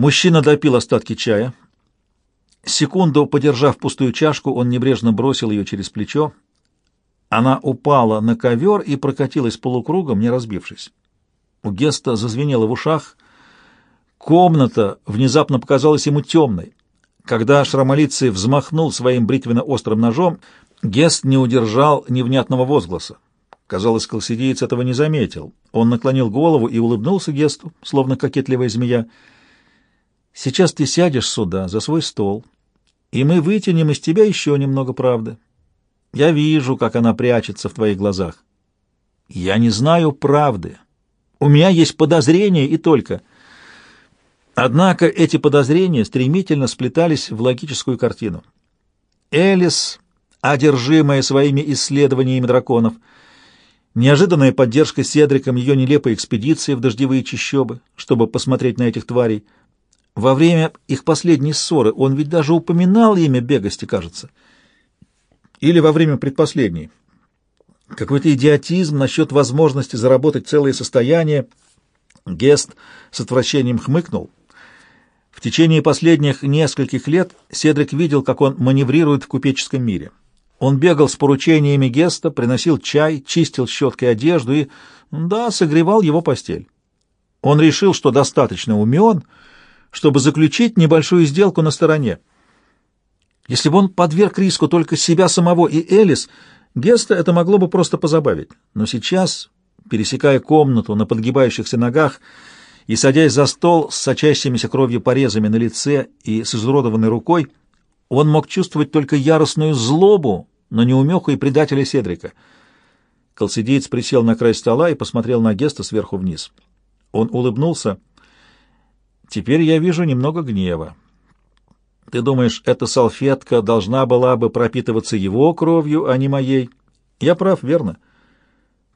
Мужчина допил остатки чая. Секунду подержав пустую чашку, он небрежно бросил ее через плечо. Она упала на ковер и прокатилась полукругом, не разбившись. У Геста зазвенело в ушах. Комната внезапно показалась ему темной. Когда Шрамолицый взмахнул своим бритвенно-острым ножом, Гест не удержал невнятного возгласа. Казалось, колсидеец этого не заметил. Он наклонил голову и улыбнулся Гесту, словно кокетливая змея. «Сейчас ты сядешь сюда, за свой стол, и мы вытянем из тебя еще немного правды. Я вижу, как она прячется в твоих глазах. Я не знаю правды. У меня есть подозрения и только. Однако эти подозрения стремительно сплетались в логическую картину. Элис, одержимая своими исследованиями драконов, неожиданная поддержка Седриком ее нелепой экспедиции в дождевые чащобы, чтобы посмотреть на этих тварей. Во время их последней ссоры он ведь даже упоминал имя бегости, кажется. Или во время предпоследней. Какой-то идиотизм насчет возможности заработать целое состояние. Гест с отвращением хмыкнул. В течение последних нескольких лет Седрик видел, как он маневрирует в купеческом мире. Он бегал с поручениями Геста, приносил чай, чистил щеткой одежду и, да, согревал его постель. Он решил, что достаточно умен, чтобы заключить небольшую сделку на стороне. Если бы он подверг риску только себя самого и Элис, Геста это могло бы просто позабавить. Но сейчас, пересекая комнату на подгибающихся ногах и садясь за стол с сочащимися кровью порезами на лице и с изуродованной рукой, он мог чувствовать только яростную злобу на неумеху и предателя Седрика. Колсидеец присел на край стола и посмотрел на Геста сверху вниз. Он улыбнулся. «Теперь я вижу немного гнева. Ты думаешь, эта салфетка должна была бы пропитываться его кровью, а не моей? Я прав, верно?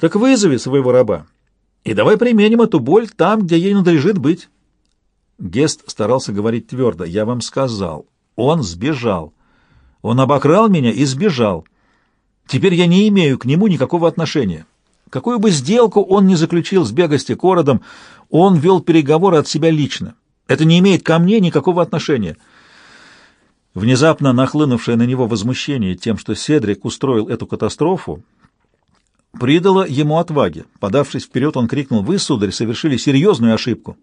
Так вызови своего раба, и давай применим эту боль там, где ей надлежит быть». Гест старался говорить твердо. «Я вам сказал, он сбежал. Он обокрал меня и сбежал. Теперь я не имею к нему никакого отношения. Какую бы сделку он ни заключил с бегости Кородом, он вел переговоры от себя лично. Это не имеет ко мне никакого отношения». Внезапно нахлынувшее на него возмущение тем, что Седрик устроил эту катастрофу, придало ему отваги. Подавшись вперед, он крикнул, «Вы, сударь, совершили серьезную ошибку!»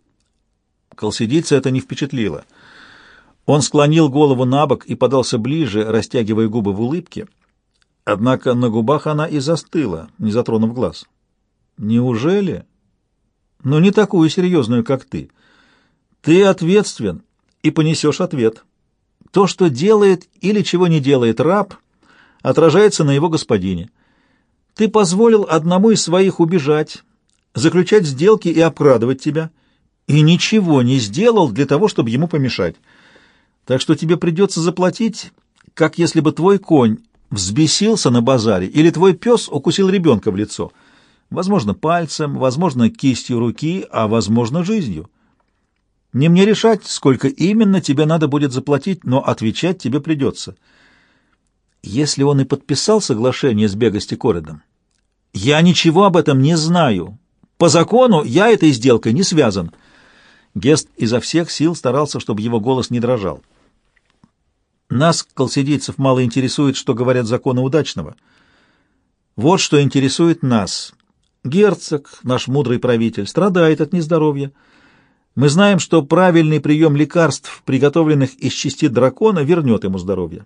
Колсидийца это не впечатлило. Он склонил голову на бок и подался ближе, растягивая губы в улыбке. Однако на губах она и застыла, не затронув глаз. «Неужели?» «Но не такую серьезную, как ты. Ты ответственен и понесешь ответ». То, что делает или чего не делает раб, отражается на его господине. Ты позволил одному из своих убежать, заключать сделки и обкрадывать тебя, и ничего не сделал для того, чтобы ему помешать. Так что тебе придется заплатить, как если бы твой конь взбесился на базаре или твой пес укусил ребенка в лицо. Возможно, пальцем, возможно, кистью руки, а возможно, жизнью. Не мне решать, сколько именно тебе надо будет заплатить, но отвечать тебе придется. Если он и подписал соглашение с Бегости Коридом, я ничего об этом не знаю. По закону я этой сделкой не связан. Гест изо всех сил старался, чтобы его голос не дрожал. Нас, колсидийцев, мало интересует, что говорят законы удачного. Вот что интересует нас. Герцог, наш мудрый правитель, страдает от нездоровья. Мы знаем, что правильный прием лекарств, приготовленных из части дракона, вернет ему здоровье.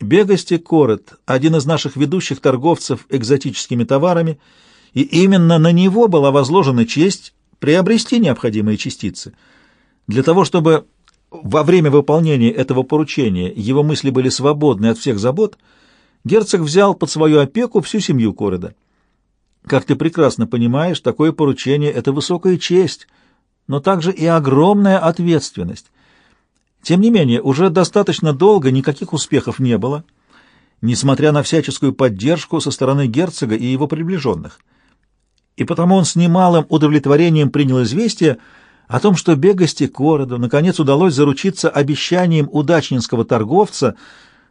Бегости Корет — один из наших ведущих торговцев экзотическими товарами, и именно на него была возложена честь приобрести необходимые частицы. Для того, чтобы во время выполнения этого поручения его мысли были свободны от всех забот, герцог взял под свою опеку всю семью Кореда. Как ты прекрасно понимаешь, такое поручение — это высокая честь — но также и огромная ответственность. Тем не менее, уже достаточно долго никаких успехов не было, несмотря на всяческую поддержку со стороны герцога и его приближенных. И потому он с немалым удовлетворением принял известие о том, что бегости городу наконец удалось заручиться обещанием удачнинского торговца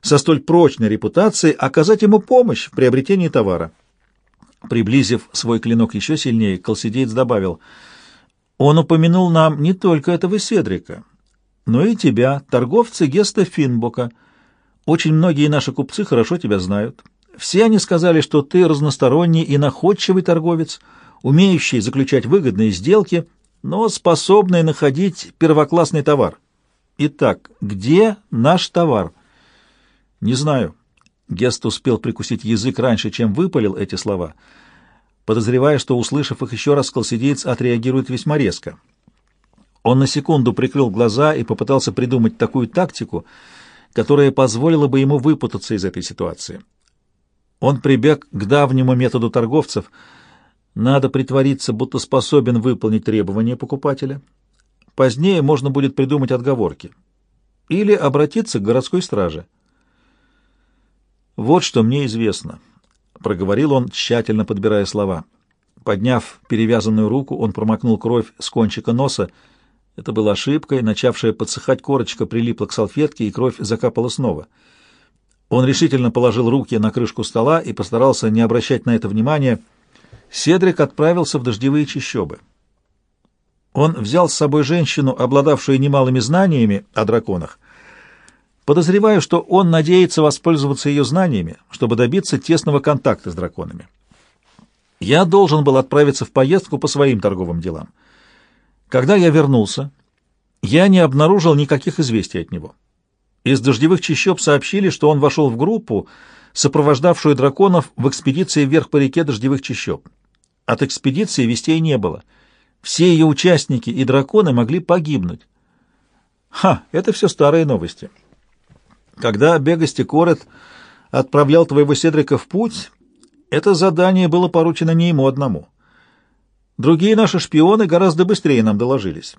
со столь прочной репутацией оказать ему помощь в приобретении товара. Приблизив свой клинок еще сильнее, Колсидеец добавил — он упомянул нам не только этого Седрика, но и тебя, торговцы Геста Финбока. Очень многие наши купцы хорошо тебя знают. Все они сказали, что ты разносторонний и находчивый торговец, умеющий заключать выгодные сделки, но способный находить первоклассный товар. Итак, где наш товар? Не знаю. Гест успел прикусить язык раньше, чем выпалил эти слова, подозревая, что, услышав их еще раз, колсидеец отреагирует весьма резко. Он на секунду прикрыл глаза и попытался придумать такую тактику, которая позволила бы ему выпутаться из этой ситуации. Он прибег к давнему методу торговцев. Надо притвориться, будто способен выполнить требования покупателя. Позднее можно будет придумать отговорки. Или обратиться к городской страже. «Вот что мне известно», — проговорил он, тщательно подбирая слова. Подняв перевязанную руку, он промокнул кровь с кончика носа, — это была ошибкой, начавшая подсыхать корочка прилипла к салфетке, и кровь закапала снова. Он решительно положил руки на крышку стола и постарался не обращать на это внимания. Седрик отправился в дождевые чащобы. Он взял с собой женщину, обладавшую немалыми знаниями о драконах, подозревая, что он надеется воспользоваться ее знаниями, чтобы добиться тесного контакта с драконами. Я должен был отправиться в поездку по своим торговым делам. Когда я вернулся, я не обнаружил никаких известий от него. Из дождевых чащоб сообщили, что он вошел в группу, сопровождавшую драконов в экспедиции вверх по реке дождевых чащоб. От экспедиции вестей не было. Все ее участники и драконы могли погибнуть. Ха, это все старые новости. Когда Бегости Корет отправлял твоего Седрика в путь, это задание было поручено не ему одному. Другие наши шпионы гораздо быстрее нам доложились.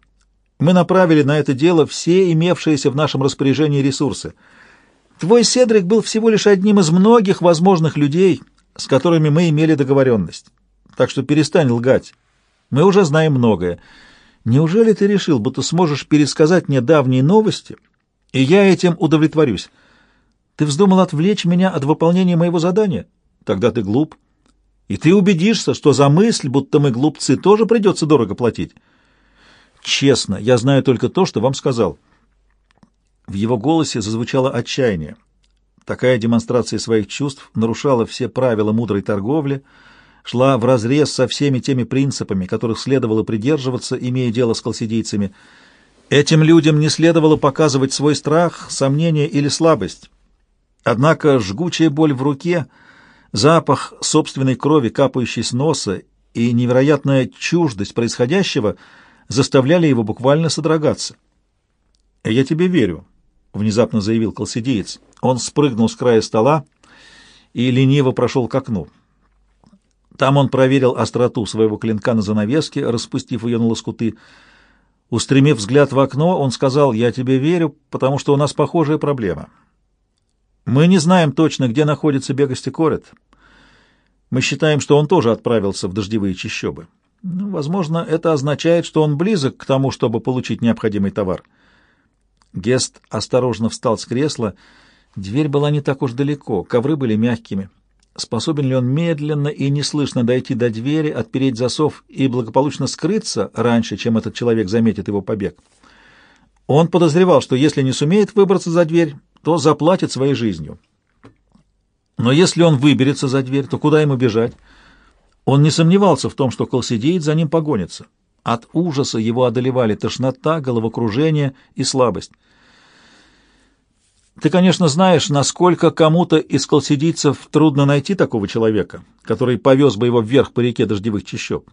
Мы направили на это дело все имевшиеся в нашем распоряжении ресурсы. Твой Седрик был всего лишь одним из многих возможных людей, с которыми мы имели договоренность. Так что перестань лгать. Мы уже знаем многое. Неужели ты решил, будто сможешь пересказать мне давние новости, и я этим удовлетворюсь? Ты вздумал отвлечь меня от выполнения моего задания? Тогда ты глуп и ты убедишься, что за мысль, будто мы глупцы, тоже придется дорого платить. Честно, я знаю только то, что вам сказал. В его голосе зазвучало отчаяние. Такая демонстрация своих чувств нарушала все правила мудрой торговли, шла вразрез со всеми теми принципами, которых следовало придерживаться, имея дело с колсидийцами. Этим людям не следовало показывать свой страх, сомнение или слабость. Однако жгучая боль в руке — Запах собственной крови, капающей с носа, и невероятная чуждость происходящего заставляли его буквально содрогаться. «Я тебе верю», — внезапно заявил колсидеец. Он спрыгнул с края стола и лениво прошел к окну. Там он проверил остроту своего клинка на занавеске, распустив ее на лоскуты. Устремив взгляд в окно, он сказал, «Я тебе верю, потому что у нас похожая проблема. Мы не знаем точно, где находится Бегости Корет. Мы считаем, что он тоже отправился в дождевые чащобы. Ну, возможно, это означает, что он близок к тому, чтобы получить необходимый товар. Гест осторожно встал с кресла. Дверь была не так уж далеко, ковры были мягкими. Способен ли он медленно и неслышно дойти до двери, отпереть засов и благополучно скрыться раньше, чем этот человек заметит его побег? Он подозревал, что если не сумеет выбраться за дверь, то заплатит своей жизнью. Но если он выберется за дверь, то куда ему бежать? Он не сомневался в том, что колсидеец за ним погонится. От ужаса его одолевали тошнота, головокружение и слабость. Ты, конечно, знаешь, насколько кому-то из колсидийцев трудно найти такого человека, который повез бы его вверх по реке дождевых чащоб.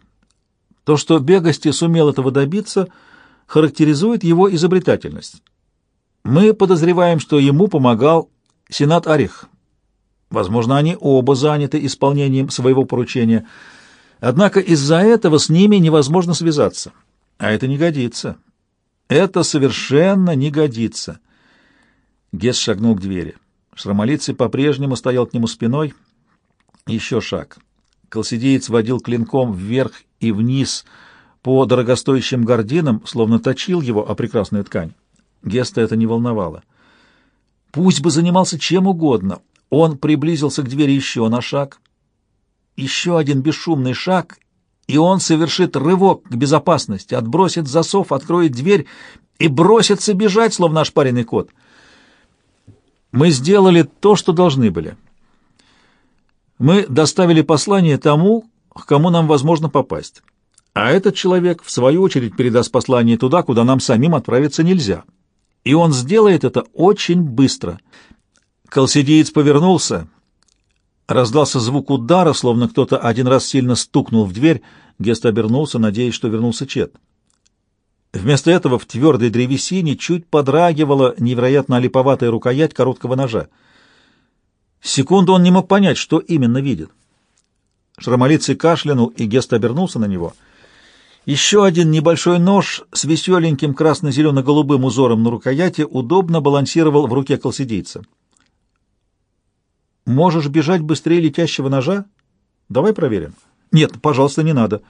То, что Бегости сумел этого добиться, характеризует его изобретательность. Мы подозреваем, что ему помогал Сенат Арих. Возможно, они оба заняты исполнением своего поручения. Однако из-за этого с ними невозможно связаться. А это не годится. Это совершенно не годится. Гес шагнул к двери. Шрамолицый по-прежнему стоял к нему спиной. Еще шаг. Колсидеец водил клинком вверх и вниз по дорогостоящим гординам, словно точил его о прекрасную ткань. Геста это не волновало. Пусть бы занимался чем угодно. Он приблизился к двери еще на шаг. Еще один бесшумный шаг, и он совершит рывок к безопасности, отбросит засов, откроет дверь и бросится бежать, словно ошпаренный кот. Мы сделали то, что должны были. Мы доставили послание тому, к кому нам возможно попасть. А этот человек, в свою очередь, передаст послание туда, куда нам самим отправиться нельзя. И он сделает это очень быстро. Колсидеец повернулся. Раздался звук удара, словно кто-то один раз сильно стукнул в дверь. Гест обернулся, надеясь, что вернулся Чет. Вместо этого в твердой древесине чуть подрагивала невероятно липоватая рукоять короткого ножа. Секунду он не мог понять, что именно видит. Шрамолицый кашлянул, и Гест обернулся на него. Еще один небольшой нож с веселеньким красно-зелено-голубым узором на рукояти удобно балансировал в руке колсидийца. «Можешь бежать быстрее летящего ножа? Давай проверим». «Нет, пожалуйста, не надо.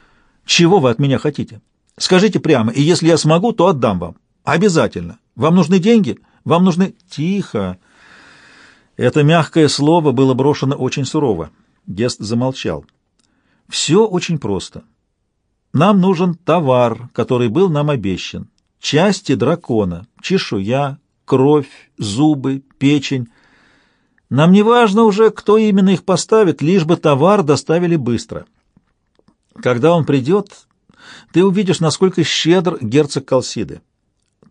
Чего вы от меня хотите? Скажите прямо, и если я смогу, то отдам вам. Обязательно. Вам нужны деньги? Вам нужны...» «Тихо!» Это мягкое слово было брошено очень сурово. Гест замолчал. «Все очень просто. Нам нужен товар, который был нам обещан. Части дракона, чешуя, кровь, зубы, печень. Нам не важно уже, кто именно их поставит, лишь бы товар доставили быстро. Когда он придет, ты увидишь, насколько щедр герцог Калсиды.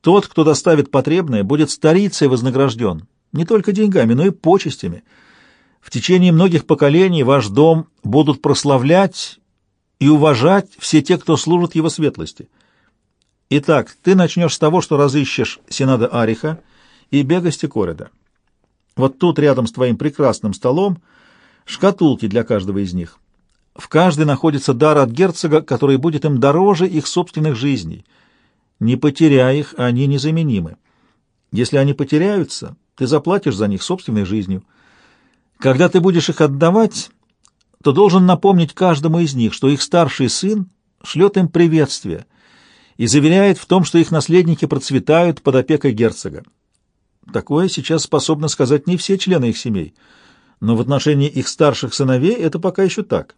Тот, кто доставит потребное, будет старицей вознагражден, не только деньгами, но и почестями. В течение многих поколений ваш дом будут прославлять и уважать все те, кто служит его светлости. Итак, ты начнешь с того, что разыщешь Сенада Ариха и Бегости Корида. Вот тут, рядом с твоим прекрасным столом, шкатулки для каждого из них. В каждой находится дар от герцога, который будет им дороже их собственных жизней. Не потеряй их, они незаменимы. Если они потеряются, ты заплатишь за них собственной жизнью. Когда ты будешь их отдавать, то должен напомнить каждому из них, что их старший сын шлет им приветствие и заверяет в том, что их наследники процветают под опекой герцога. Такое сейчас способны сказать не все члены их семей, но в отношении их старших сыновей это пока еще так.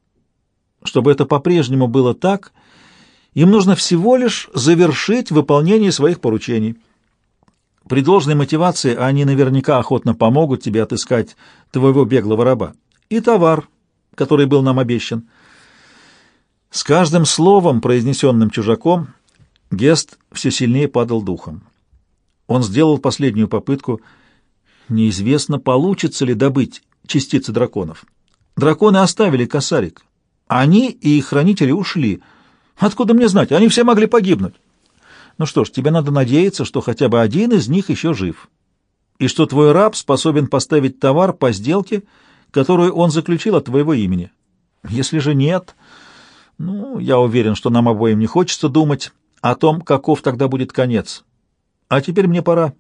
Чтобы это по-прежнему было так, им нужно всего лишь завершить выполнение своих поручений. При должной мотивации они наверняка охотно помогут тебе отыскать твоего беглого раба. И товар, который был нам обещан. С каждым словом, произнесенным чужаком, Гест все сильнее падал духом. Он сделал последнюю попытку. Неизвестно, получится ли добыть частицы драконов. Драконы оставили косарик. Они и их хранители ушли. Откуда мне знать? Они все могли погибнуть. Ну что ж, тебе надо надеяться, что хотя бы один из них еще жив. И что твой раб способен поставить товар по сделке, которую он заключил от твоего имени. Если же нет, ну, я уверен, что нам обоим не хочется думать о том, каков тогда будет конец. А теперь мне пора.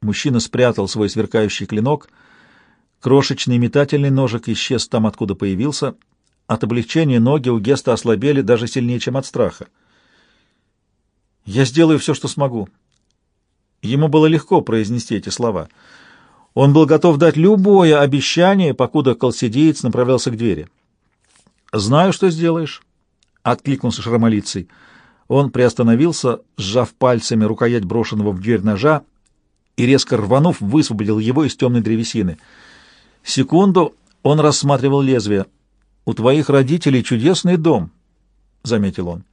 Мужчина спрятал свой сверкающий клинок. Крошечный метательный ножик исчез там, откуда появился. От облегчения ноги у Геста ослабели даже сильнее, чем от страха. «Я сделаю все, что смогу». Ему было легко произнести эти слова — он был готов дать любое обещание, покуда колсидеец направлялся к двери. «Знаю, что сделаешь», — откликнулся шрамолицей. Он приостановился, сжав пальцами рукоять брошенного в дверь ножа и, резко рванув, высвободил его из темной древесины. Секунду он рассматривал лезвие. «У твоих родителей чудесный дом», — заметил он.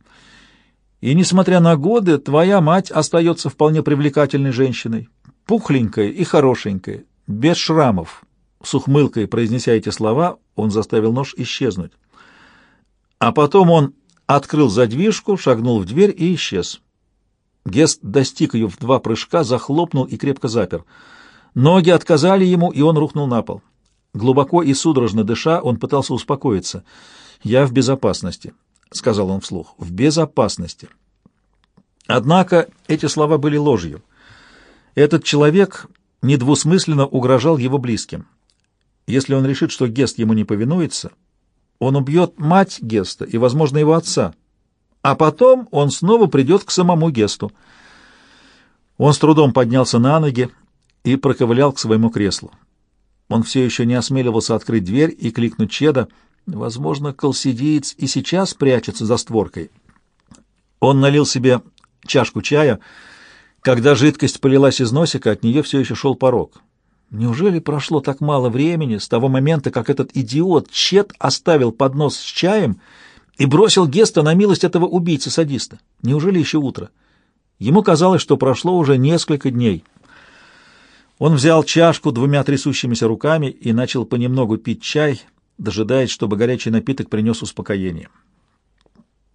«И, несмотря на годы, твоя мать остается вполне привлекательной женщиной, пухленькая и хорошенькая, без шрамов. С ухмылкой произнеся эти слова, он заставил нож исчезнуть. А потом он открыл задвижку, шагнул в дверь и исчез. Гест достиг ее в два прыжка, захлопнул и крепко запер. Ноги отказали ему, и он рухнул на пол. Глубоко и судорожно дыша, он пытался успокоиться. «Я в безопасности», — сказал он вслух, — «в безопасности». Однако эти слова были ложью. Этот человек недвусмысленно угрожал его близким. Если он решит, что Гест ему не повинуется, он убьет мать Геста и, возможно, его отца, а потом он снова придет к самому Гесту. Он с трудом поднялся на ноги и проковылял к своему креслу. Он все еще не осмеливался открыть дверь и кликнуть Чеда. Возможно, колсидиец и сейчас прячется за створкой. Он налил себе чашку чая, Когда жидкость полилась из носика, от нее все еще шел порог. Неужели прошло так мало времени с того момента, как этот идиот Чет оставил поднос с чаем и бросил Геста на милость этого убийцы-садиста? Неужели еще утро? Ему казалось, что прошло уже несколько дней. Он взял чашку двумя трясущимися руками и начал понемногу пить чай, дожидаясь, чтобы горячий напиток принес успокоение.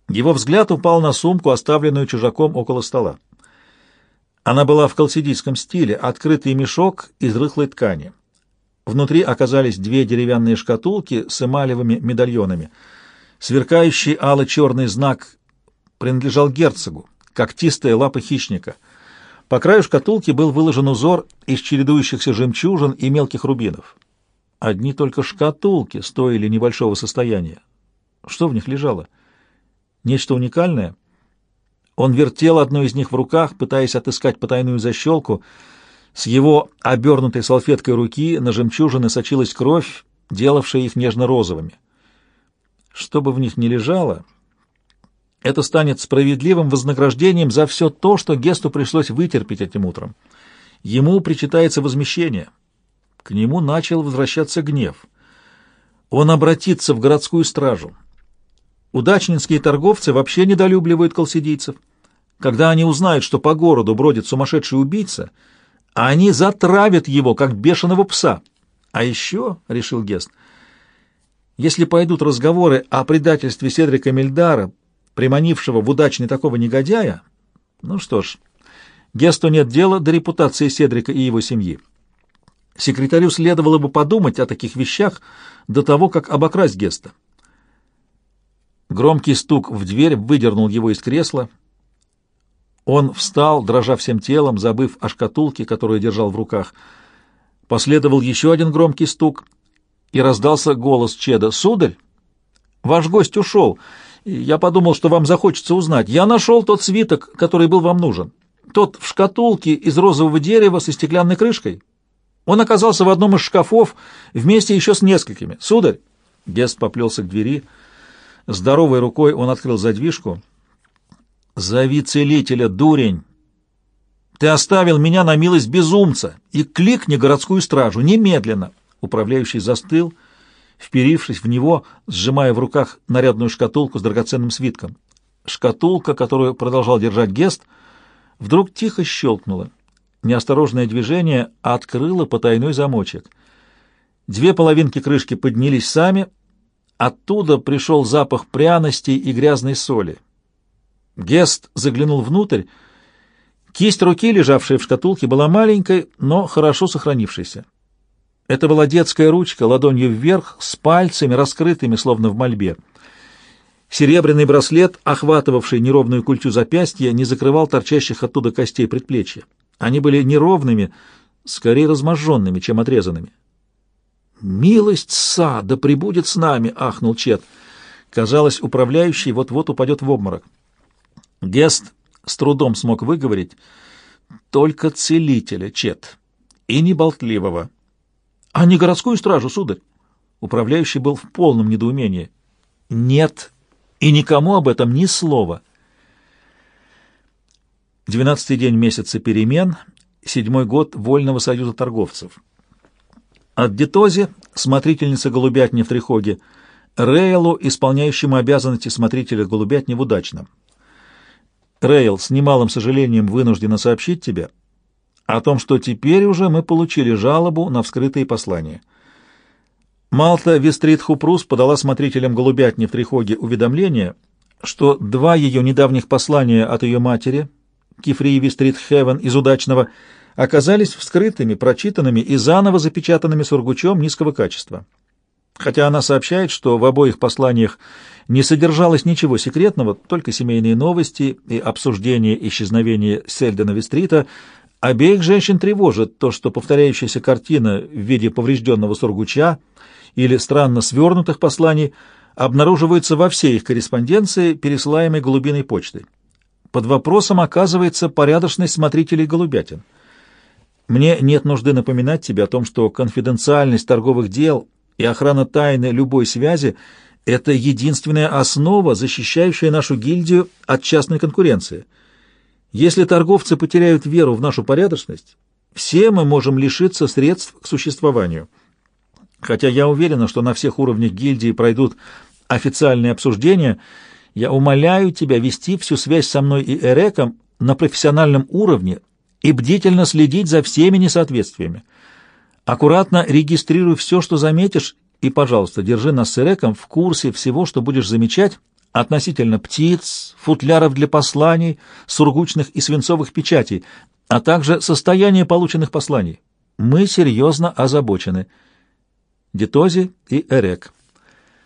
Его взгляд упал на сумку, оставленную чужаком около стола. Она была в колсидийском стиле, открытый мешок из рыхлой ткани. Внутри оказались две деревянные шкатулки с эмалевыми медальонами. Сверкающий ало-черный знак принадлежал герцогу, когтистая лапа хищника. По краю шкатулки был выложен узор из чередующихся жемчужин и мелких рубинов. Одни только шкатулки стоили небольшого состояния. Что в них лежало? Нечто уникальное? Он вертел одну из них в руках, пытаясь отыскать потайную защелку. С его обернутой салфеткой руки на жемчужины сочилась кровь, делавшая их нежно-розовыми. Что бы в них ни лежало, это станет справедливым вознаграждением за все то, что Гесту пришлось вытерпеть этим утром. Ему причитается возмещение — к нему начал возвращаться гнев. Он обратится в городскую стражу. Удачнинские торговцы вообще недолюбливают колсидийцев. Когда они узнают, что по городу бродит сумасшедший убийца, они затравят его, как бешеного пса. А еще, — решил Гест, — если пойдут разговоры о предательстве Седрика Мельдара, приманившего в удачный такого негодяя, ну что ж, Гесту нет дела до репутации Седрика и его семьи. Секретарю следовало бы подумать о таких вещах до того, как обокрасть Геста. Громкий стук в дверь выдернул его из кресла. Он встал, дрожа всем телом, забыв о шкатулке, которую держал в руках. Последовал еще один громкий стук, и раздался голос Чеда. «Сударь, ваш гость ушел. Я подумал, что вам захочется узнать. Я нашел тот свиток, который был вам нужен. Тот в шкатулке из розового дерева со стеклянной крышкой». Он оказался в одном из шкафов вместе еще с несколькими. «Сударь!» Гест поплелся к двери. Здоровой рукой он открыл задвижку. «Зови целителя, дурень! Ты оставил меня на милость безумца и кликни городскую стражу немедленно!» Управляющий застыл, вперившись в него, сжимая в руках нарядную шкатулку с драгоценным свитком. Шкатулка, которую продолжал держать Гест, вдруг тихо щелкнула. Неосторожное движение открыло потайной замочек. Две половинки крышки поднялись сами, оттуда пришел запах пряностей и грязной соли. Гест заглянул внутрь. Кисть руки, лежавшая в шкатулке, была маленькой, но хорошо сохранившейся. Это была детская ручка, ладонью вверх, с пальцами, раскрытыми, словно в мольбе. Серебряный браслет, охватывавший неровную культю запястья, не закрывал торчащих оттуда костей предплечья. Они были неровными, скорее разможженными, чем отрезанными. «Милость са, да пребудет с нами!» — ахнул Чет. Казалось, управляющий вот-вот упадет в обморок. Гест с трудом смог выговорить «Только целителя, Чет, и не болтливого». «А не городскую стражу, сударь?» Управляющий был в полном недоумении. «Нет, и никому об этом ни слова». Двенадцатый день месяца перемен, седьмой год Вольного союза торговцев. От Детози, смотрительница голубятни в Трихоге, Рейлу, исполняющему обязанности смотрителя голубятни в Удачном. Рейл, с немалым сожалением вынуждена сообщить тебе о том, что теперь уже мы получили жалобу на вскрытые послания. Малта Вестрит Хупрус подала смотрителям голубятни в Трихоге уведомление, что два ее недавних послания от ее матери — Кифриеви Стрит Хевен из удачного оказались вскрытыми, прочитанными и заново запечатанными сургучом низкого качества. Хотя она сообщает, что в обоих посланиях не содержалось ничего секретного, только семейные новости и обсуждение исчезновения Сельдена Вестрита, обеих женщин тревожит то, что повторяющаяся картина в виде поврежденного сургуча или странно свернутых посланий обнаруживается во всей их корреспонденции, пересылаемой голубиной почтой под вопросом оказывается порядочность смотрителей голубятин. Мне нет нужды напоминать тебе о том, что конфиденциальность торговых дел и охрана тайны любой связи — это единственная основа, защищающая нашу гильдию от частной конкуренции. Если торговцы потеряют веру в нашу порядочность, все мы можем лишиться средств к существованию. Хотя я уверена, что на всех уровнях гильдии пройдут официальные обсуждения, я умоляю тебя вести всю связь со мной и Эреком на профессиональном уровне и бдительно следить за всеми несоответствиями. Аккуратно регистрируй все, что заметишь, и, пожалуйста, держи нас с Эреком в курсе всего, что будешь замечать относительно птиц, футляров для посланий, сургучных и свинцовых печатей, а также состояние полученных посланий. Мы серьезно озабочены. Детози и Эрек.